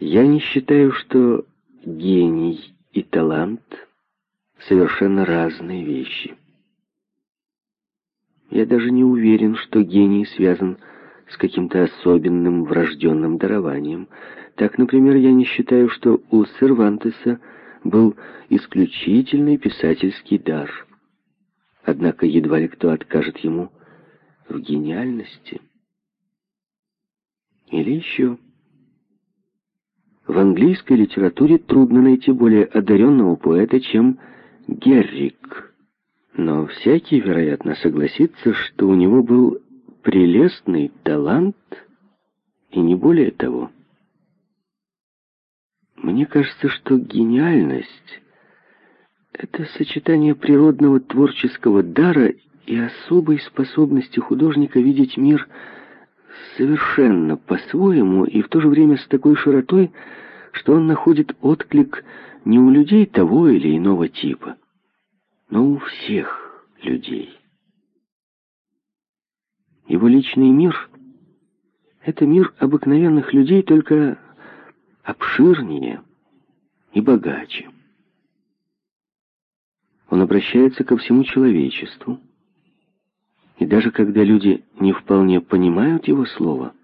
Я не считаю, что гений и талант совершенно разные вещи. Я даже не уверен, что гений связан с каким-то особенным врожденным дарованием. Так, например, я не считаю, что у Сервантеса был исключительный писательский дар. Однако едва ли кто откажет ему в гениальности. Или еще... В английской литературе трудно найти более одаренного поэта, чем Геррик. Но всякий, вероятно, согласится, что у него был прелестный талант и не более того. Мне кажется, что гениальность — это сочетание природного творческого дара и особой способности художника видеть мир совершенно по-своему и в то же время с такой широтой, что он находит отклик не у людей того или иного типа, но у всех людей. Его личный мир — это мир обыкновенных людей, только обширнее и богаче. Он обращается ко всему человечеству, и даже когда люди не вполне понимают его слово,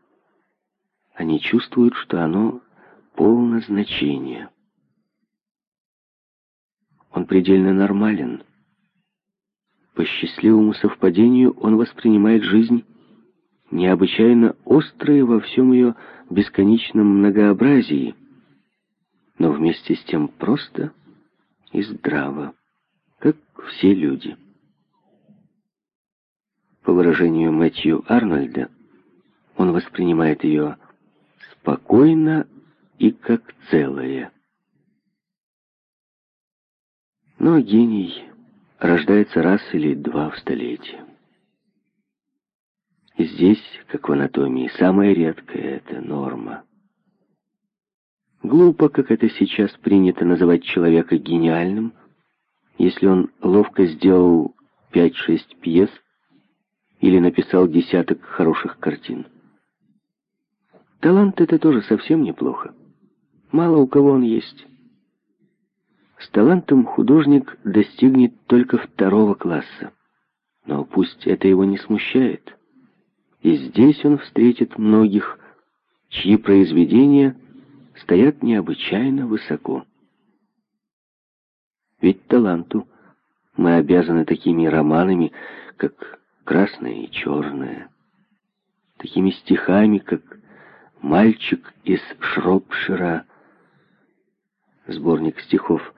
они чувствуют, что оно полно значения. Он предельно нормален. По счастливому совпадению он воспринимает жизнь необычайно острой во всем ее бесконечном многообразии, но вместе с тем просто и здраво, как все люди. По выражению Мэтью Арнольда, он воспринимает ее спокойно и как целое. Но гений рождается раз или два в столетие. И здесь, как в анатомии, самая редкая — это норма. Глупо, как это сейчас принято называть человека гениальным, если он ловко сделал пять-шесть пьес или написал десяток хороших картин. Талант — это тоже совсем неплохо. Мало у кого он есть. С талантом художник достигнет только второго класса. Но пусть это его не смущает. И здесь он встретит многих, чьи произведения стоят необычайно высоко. Ведь таланту мы обязаны такими романами, как «Красное и черное», такими стихами, как «Мальчик из Шропшира», сборник стихов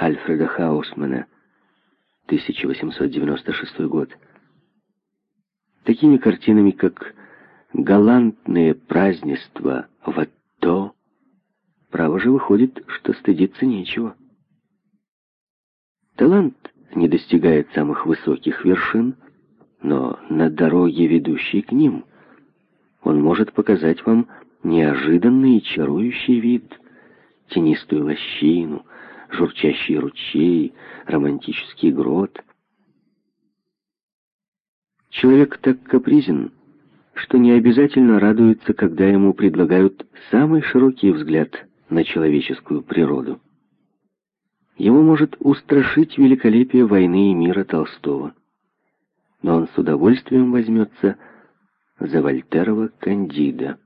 Альфреда Хаусмана, 1896 год. Такими картинами, как «Галантные празднества в то право же выходит, что стыдиться нечего. Талант не достигает самых высоких вершин, но на дороге, ведущей к ним, он может показать вам неожиданный и чарующий вид, тенистую лощину, журчащий ручей, романтический грот. Человек так капризен, что не обязательно радуется, когда ему предлагают самый широкий взгляд на человеческую природу. Его может устрашить великолепие войны и мира Толстого, но он с удовольствием возьмется за Вольтерова Кандида.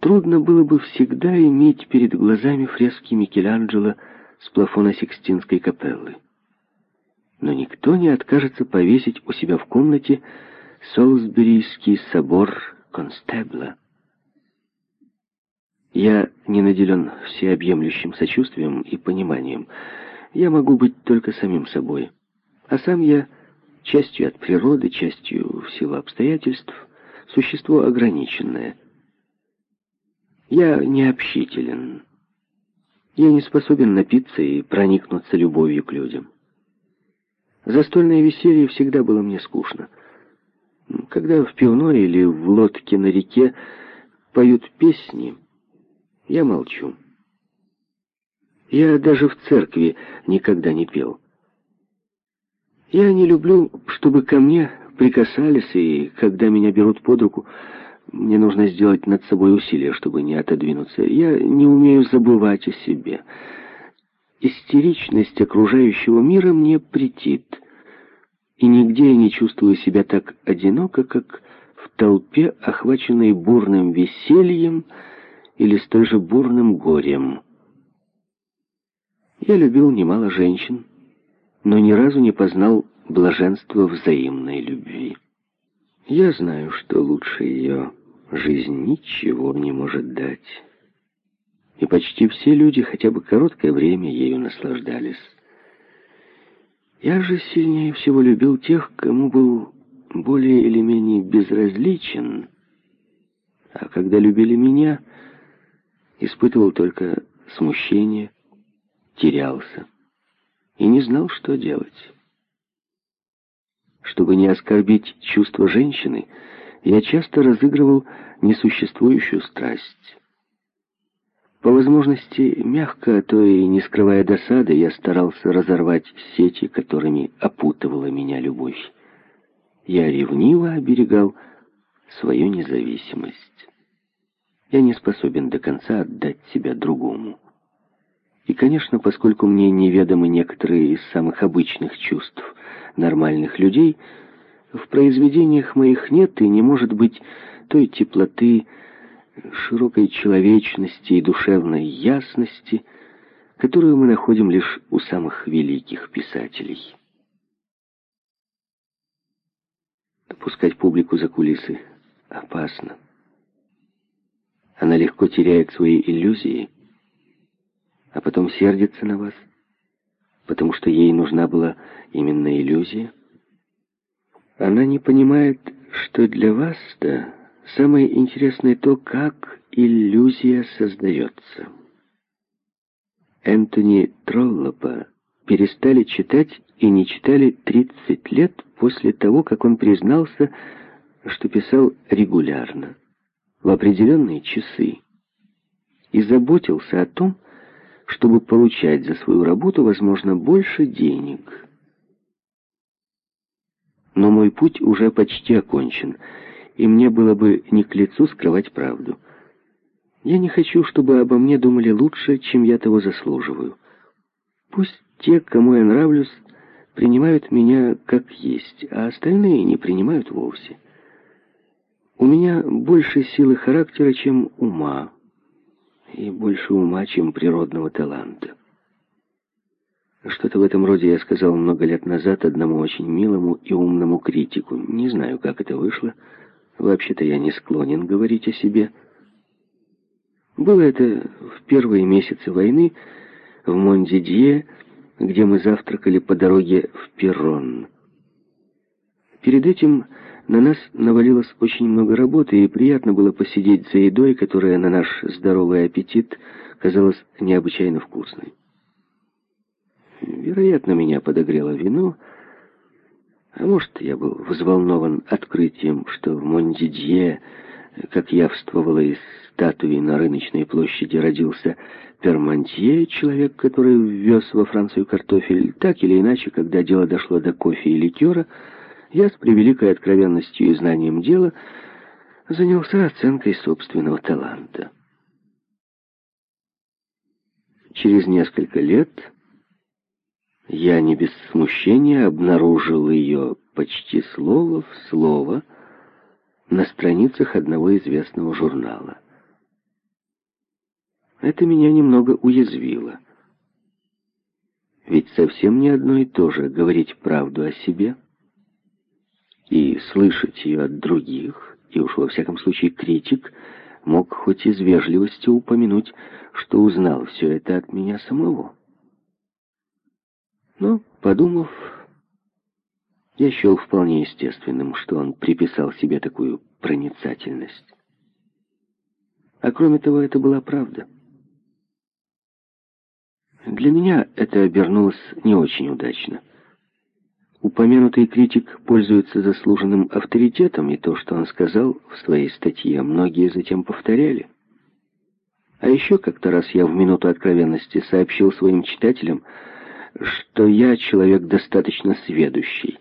Трудно было бы всегда иметь перед глазами фрески Микеланджело с плафона Сикстинской капеллы. Но никто не откажется повесить у себя в комнате Солсберийский собор Констебла. Я не наделен всеобъемлющим сочувствием и пониманием. Я могу быть только самим собой. А сам я частью от природы, частью в силу обстоятельств, существо ограниченное — я не общителен. Я не способен напиться и проникнуться любовью к людям. Застольное веселье всегда было мне скучно. Когда в пивной или в лодке на реке поют песни, я молчу. Я даже в церкви никогда не пел. Я не люблю, чтобы ко мне прикасались, и когда меня берут под руку, Мне нужно сделать над собой усилие, чтобы не отодвинуться. Я не умею забывать о себе. Истеричность окружающего мира мне претит. И нигде я не чувствую себя так одиноко, как в толпе, охваченной бурным весельем или столь же бурным горем. Я любил немало женщин, но ни разу не познал блаженства взаимной любви. Я знаю, что лучше ее жизнь ничего не может дать. И почти все люди хотя бы короткое время ею наслаждались. Я же сильнее всего любил тех, кому был более или менее безразличен, а когда любили меня, испытывал только смущение, терялся и не знал, что делать. Чтобы не оскорбить чувства женщины, я часто разыгрывал несуществующую страсть. По возможности, мягко, а то и не скрывая досады, я старался разорвать сети, которыми опутывала меня любовь. Я ревниво оберегал свою независимость. Я не способен до конца отдать себя другому. И, конечно, поскольку мне неведомы некоторые из самых обычных чувств нормальных людей, в произведениях моих нет и не может быть той теплоты, широкой человечности и душевной ясности, которую мы находим лишь у самых великих писателей. Пускать публику за кулисы опасно. Она легко теряет свои иллюзии, а потом сердится на вас, потому что ей нужна была именно иллюзия. Она не понимает, что для вас-то самое интересное то, как иллюзия создается. Энтони Троллопа перестали читать и не читали 30 лет после того, как он признался, что писал регулярно, в определенные часы, и заботился о том, чтобы получать за свою работу, возможно, больше денег. Но мой путь уже почти окончен, и мне было бы не к лицу скрывать правду. Я не хочу, чтобы обо мне думали лучше, чем я того заслуживаю. Пусть те, кому я нравлюсь, принимают меня как есть, а остальные не принимают вовсе. У меня больше силы характера, чем ума и больше ума, чем природного таланта. Что-то в этом роде я сказал много лет назад одному очень милому и умному критику. Не знаю, как это вышло. Вообще-то я не склонен говорить о себе. Было это в первые месяцы войны в Мондидье, где мы завтракали по дороге в Перрон. Перед этим на нас навалилось очень много работы, и приятно было посидеть за едой, которая на наш здоровый аппетит казалась необычайно вкусной. Вероятно, меня подогрело вино, а может, я был взволнован открытием, что в Мондидье, как явствовало из статуи на рыночной площади, родился Пермантье, человек, который ввез во Францию картофель. Так или иначе, когда дело дошло до кофе и ликера, я с превеликой откровенностью и знанием дела занялся оценкой собственного таланта. Через несколько лет я не без смущения обнаружил ее почти слово в слово на страницах одного известного журнала. Это меня немного уязвило. Ведь совсем не одно и то же говорить правду о себе — и слышать ее от других, и уж во всяком случае критик мог хоть из вежливости упомянуть, что узнал все это от меня самого. Но, подумав, я счел вполне естественным, что он приписал себе такую проницательность. А кроме того, это была правда. Для меня это обернулось не очень удачно. Упомянутый критик пользуется заслуженным авторитетом, и то, что он сказал в своей статье, многие затем повторяли. А еще как-то раз я в минуту откровенности сообщил своим читателям, что я человек достаточно сведущий.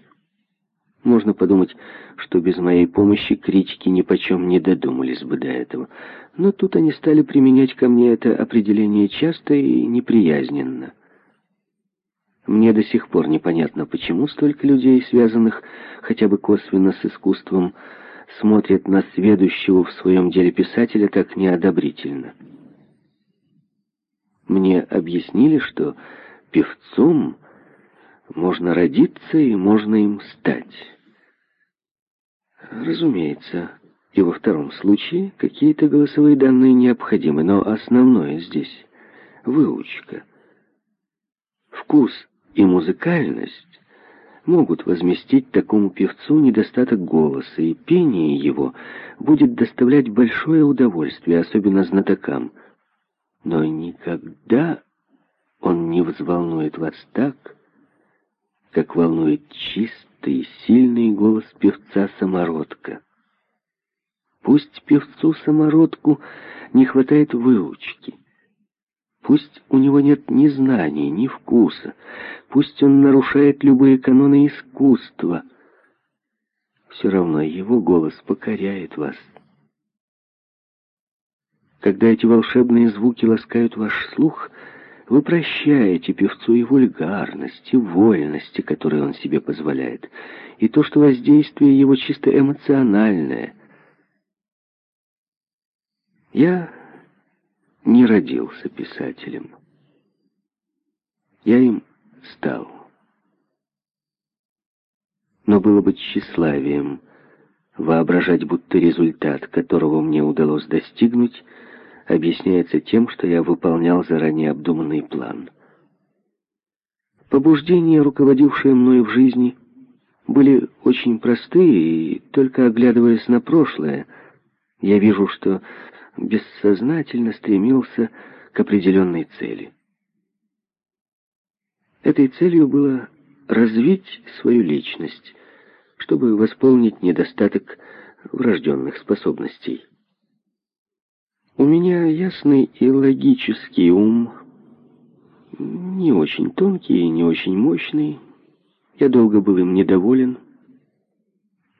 Можно подумать, что без моей помощи критики ни почем не додумались бы до этого. Но тут они стали применять ко мне это определение часто и неприязненно. Мне до сих пор непонятно, почему столько людей, связанных хотя бы косвенно с искусством, смотрят на сведущего в своем деле писателя так неодобрительно. Мне объяснили, что певцом можно родиться и можно им стать. Разумеется, и во втором случае какие-то голосовые данные необходимы, но основное здесь — выучка. Вкус и музыкальность могут возместить такому певцу недостаток голоса, и пение его будет доставлять большое удовольствие, особенно знатокам. Но никогда он не взволнует вас так, как волнует чистый, сильный голос певца-самородка. Пусть певцу-самородку не хватает выучки, пусть у него нет ни знаний, ни вкуса, пусть он нарушает любые каноны искусства, все равно его голос покоряет вас. Когда эти волшебные звуки ласкают ваш слух — вы прощаете певцу и вульгарность, и вольности, которые он себе позволяет, и то, что воздействие его чисто эмоциональное. Я не родился писателем. Я им стал. Но было бы тщеславием воображать, будто результат, которого мне удалось достигнуть, объясняется тем, что я выполнял заранее обдуманный план. Побуждения, руководившие мной в жизни, были очень простые, и только оглядываясь на прошлое, я вижу, что бессознательно стремился к определенной цели. Этой целью было развить свою личность, чтобы восполнить недостаток врожденных способностей. У меня ясный и логический ум, не очень тонкий и не очень мощный. Я долго был им недоволен.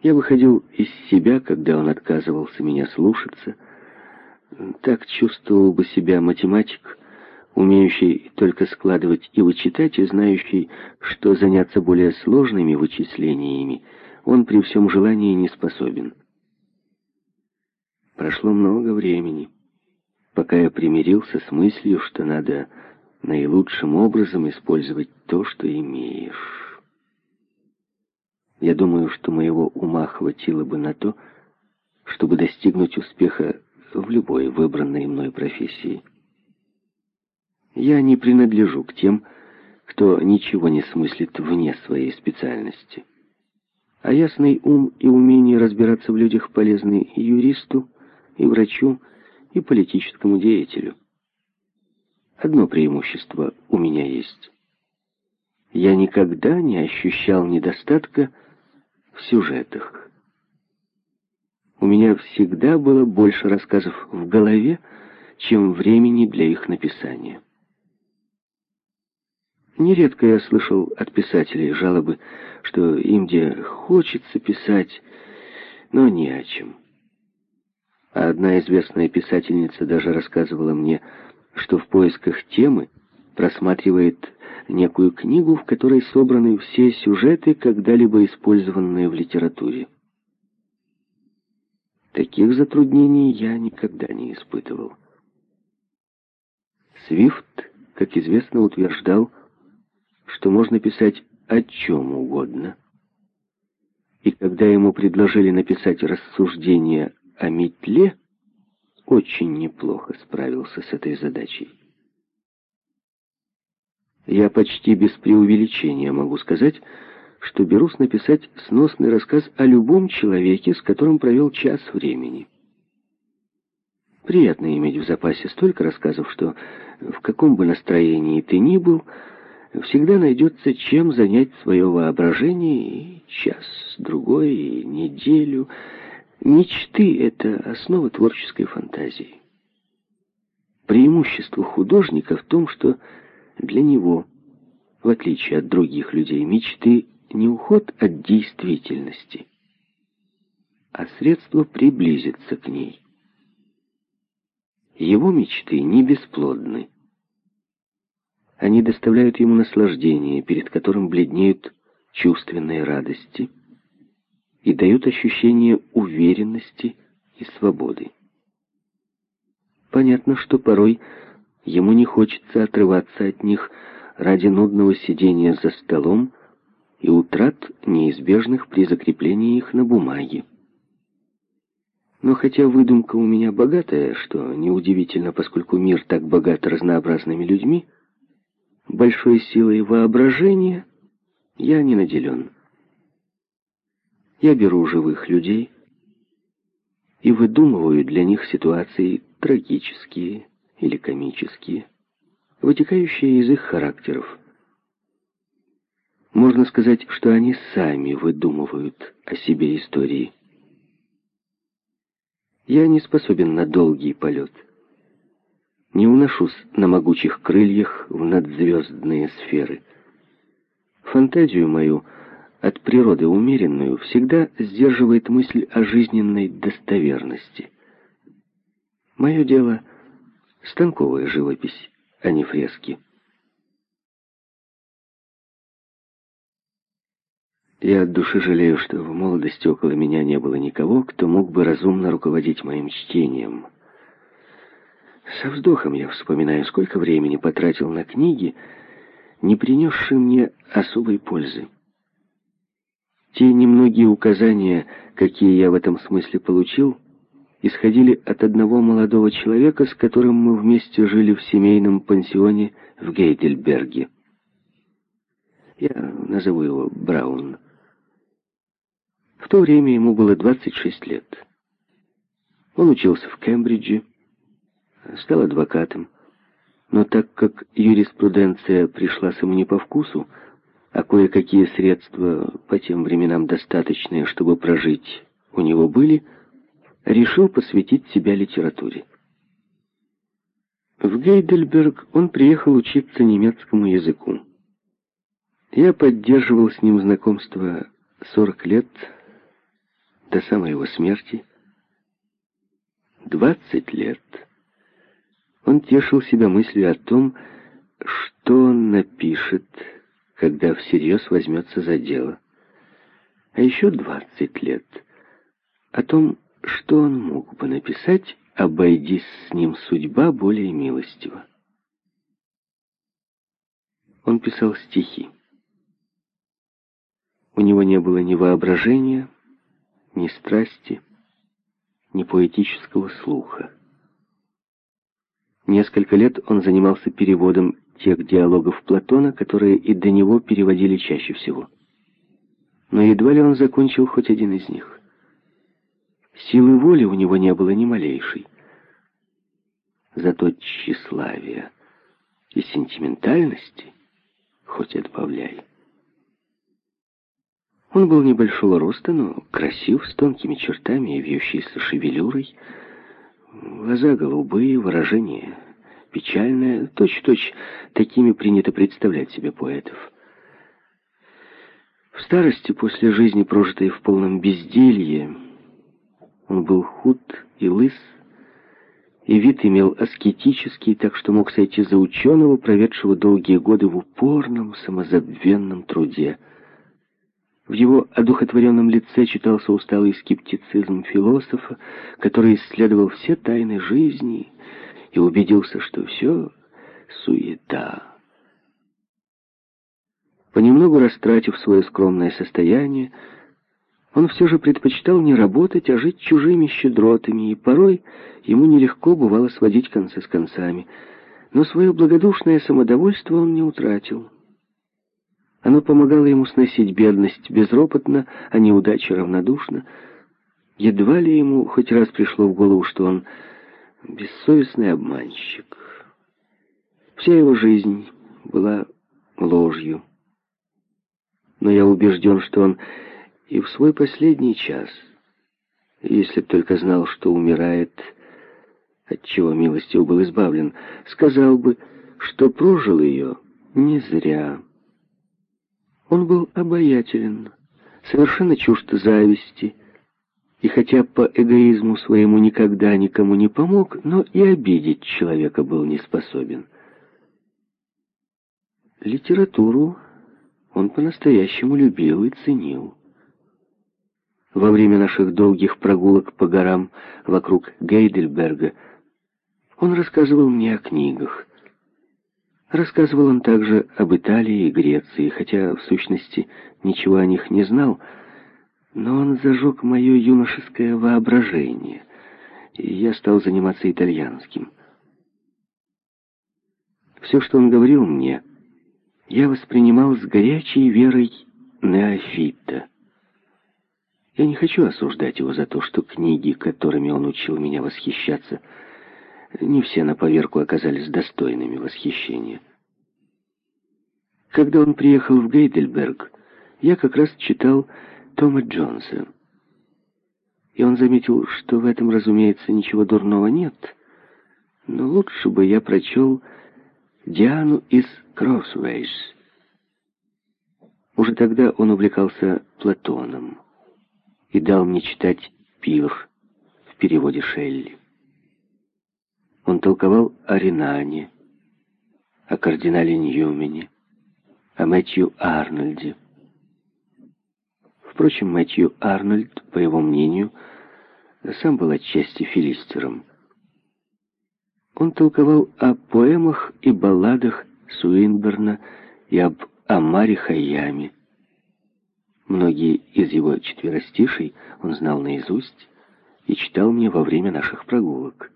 Я выходил из себя, когда он отказывался меня слушаться. Так чувствовал бы себя математик, умеющий только складывать и вычитать, и знающий, что заняться более сложными вычислениями он при всем желании не способен. Прошло много времени пока я примирился с мыслью, что надо наилучшим образом использовать то, что имеешь. Я думаю, что моего ума хватило бы на то, чтобы достигнуть успеха в любой выбранной мной профессии. Я не принадлежу к тем, кто ничего не смыслит вне своей специальности. А ясный ум и умение разбираться в людях полезны и юристу, и врачу, и политическому деятелю. Одно преимущество у меня есть. Я никогда не ощущал недостатка в сюжетах. У меня всегда было больше рассказов в голове, чем времени для их написания. Нередко я слышал от писателей жалобы, что им где хочется писать, но не о чем. А одна известная писательница даже рассказывала мне, что в поисках темы просматривает некую книгу, в которой собраны все сюжеты, когда-либо использованные в литературе. Таких затруднений я никогда не испытывал. Свифт, как известно, утверждал, что можно писать о чем угодно. И когда ему предложили написать рассуждения о метле очень неплохо справился с этой задачей. Я почти без преувеличения могу сказать, что берусь написать сносный рассказ о любом человеке, с которым провел час времени. Приятно иметь в запасе столько рассказов, что в каком бы настроении ты ни был, всегда найдется чем занять свое воображение и час, другой, и неделю, Мечты — это основа творческой фантазии. Преимущество художника в том, что для него, в отличие от других людей, мечты не уход от действительности, а средство приблизиться к ней. Его мечты не бесплодны. Они доставляют ему наслаждение, перед которым бледнеют чувственные радости и дают ощущение уверенности и свободы. Понятно, что порой ему не хочется отрываться от них ради нудного сидения за столом и утрат, неизбежных при закреплении их на бумаге. Но хотя выдумка у меня богатая, что неудивительно, поскольку мир так богат разнообразными людьми, большой силой воображения я не наделен. Я беру живых людей и выдумываю для них ситуации трагические или комические, вытекающие из их характеров. Можно сказать, что они сами выдумывают о себе истории. Я не способен на долгий полет. Не уношусь на могучих крыльях в надзвездные сферы. Фантазию мою, от природы умеренную, всегда сдерживает мысль о жизненной достоверности. Мое дело — станковая живопись, а не фрески. Я от души жалею, что в молодости около меня не было никого, кто мог бы разумно руководить моим чтением. Со вздохом я вспоминаю, сколько времени потратил на книги, не принесшие мне особой пользы. Те немногие указания, какие я в этом смысле получил, исходили от одного молодого человека, с которым мы вместе жили в семейном пансионе в Гейдельберге. Я назову его Браун. В то время ему было 26 лет. Он учился в Кембридже, стал адвокатом, но так как юриспруденция пришлась ему не по вкусу, а кое-какие средства, по тем временам достаточные, чтобы прожить, у него были, решил посвятить себя литературе. В Гейдельберг он приехал учиться немецкому языку. Я поддерживал с ним знакомство 40 лет, до самой его смерти, 20 лет, он тешил себя мыслью о том, что он напишет, когда всерьез возьмется за дело. А еще 20 лет о том, что он мог бы написать, обойдись с ним судьба более милостива. Он писал стихи. У него не было ни воображения, ни страсти, ни поэтического слуха. Несколько лет он занимался переводом тех диалогов Платона, которые и до него переводили чаще всего. Но едва ли он закончил хоть один из них. Силы воли у него не было ни малейшей. Зато тщеславия и сентиментальности хоть отбавляй. Он был небольшого роста, но красив, с тонкими чертами и вьющейся шевелюрой. Глаза голубые, выражение печальное. Точь-точь такими принято представлять себе поэтов. В старости, после жизни, прожитой в полном безделье, он был худ и лыс, и вид имел аскетический, так что мог сойти за ученого, проведшего долгие годы в упорном, самозабвенном труде – в его одухотворенном лице читался усталый скептицизм философа, который исследовал все тайны жизни и убедился, что все суета. Понемногу растратив свое скромное состояние, он все же предпочитал не работать, а жить чужими щедротами, и порой ему нелегко бывало сводить концы с концами. Но свое благодушное самодовольство он не утратил. Оно помогало ему сносить бедность безропотно, а неудачи равнодушно. Едва ли ему хоть раз пришло в голову, что он бессовестный обманщик. Вся его жизнь была ложью. Но я убежден, что он и в свой последний час, если б только знал, что умирает, от чего милостью был избавлен, сказал бы, что прожил ее не зря. Он был обаятелен, совершенно чужд зависти, и хотя по эгоизму своему никогда никому не помог, но и обидеть человека был не способен. Литературу он по-настоящему любил и ценил. Во время наших долгих прогулок по горам вокруг Гейдельберга он рассказывал мне о книгах. Рассказывал он также об Италии и Греции, хотя в сущности ничего о них не знал, но он зажег мое юношеское воображение, и я стал заниматься итальянским. Все, что он говорил мне, я воспринимал с горячей верой неофита. Я не хочу осуждать его за то, что книги, которыми он учил меня восхищаться, не все на поверку оказались достойными восхищения. Когда он приехал в Гейдельберг, я как раз читал Тома Джонса. И он заметил, что в этом, разумеется, ничего дурного нет, но лучше бы я прочел Диану из Кроссвейс. Уже тогда он увлекался Платоном и дал мне читать «Пир» в переводе Шелли. Он толковал о Ринане, о кардинале Ньюмене, о Мэтью Арнольде. Впрочем, Мэтью Арнольд, по его мнению, сам был отчасти филистером. Он толковал о поэмах и балладах Суинберна и об Амаре Хайяме. Многие из его четверостишей он знал наизусть и читал мне во время наших прогулок.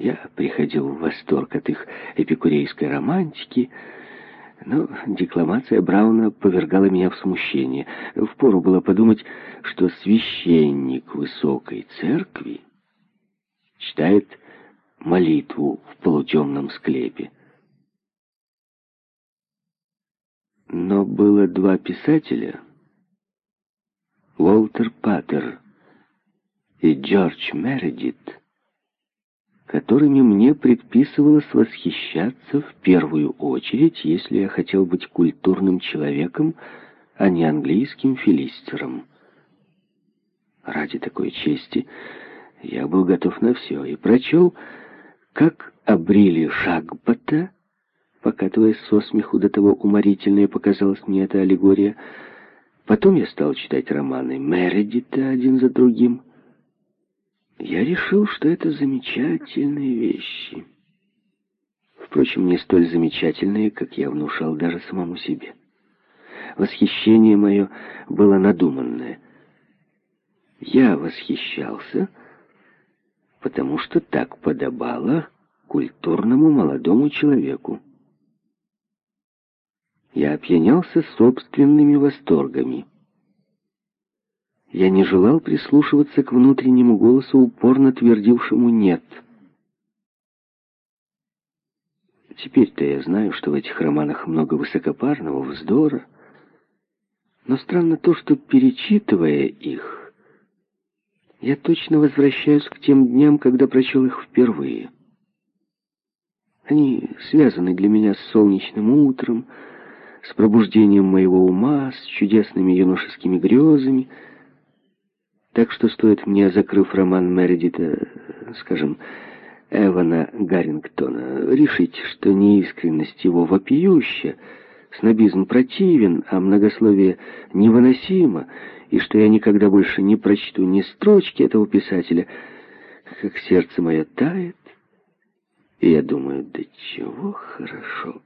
Я приходил в восторг от их эпикурейской романтики, но декламация Брауна повергала меня в смущение. Впору было подумать, что священник высокой церкви читает молитву в полутемном склепе. Но было два писателя, Уолтер Паттер и Джордж Мередит, которыми мне предписывалось восхищаться в первую очередь, если я хотел быть культурным человеком, а не английским филистером. Ради такой чести я был готов на все и прочел, как обрили Шагбата, покатываясь со смеху до того уморительной показалась мне эта аллегория. Потом я стал читать романы Мередита один за другим — я решил, что это замечательные вещи. Впрочем, не столь замечательные, как я внушал даже самому себе. Восхищение мое было надуманное. Я восхищался, потому что так подобало культурному молодому человеку. Я опьянялся собственными восторгами. Я не желал прислушиваться к внутреннему голосу, упорно твердившему «нет». Теперь-то я знаю, что в этих романах много высокопарного вздора, но странно то, что, перечитывая их, я точно возвращаюсь к тем дням, когда прочел их впервые. Они связаны для меня с солнечным утром, с пробуждением моего ума, с чудесными юношескими грезами — так что стоит мне, закрыв роман Мередита, скажем, Эвана Гаррингтона, решить, что неискренность его вопиюща, снобизм противен, а многословие невыносимо, и что я никогда больше не прочту ни строчки этого писателя, как сердце мое тает, и я думаю, да чего хорошо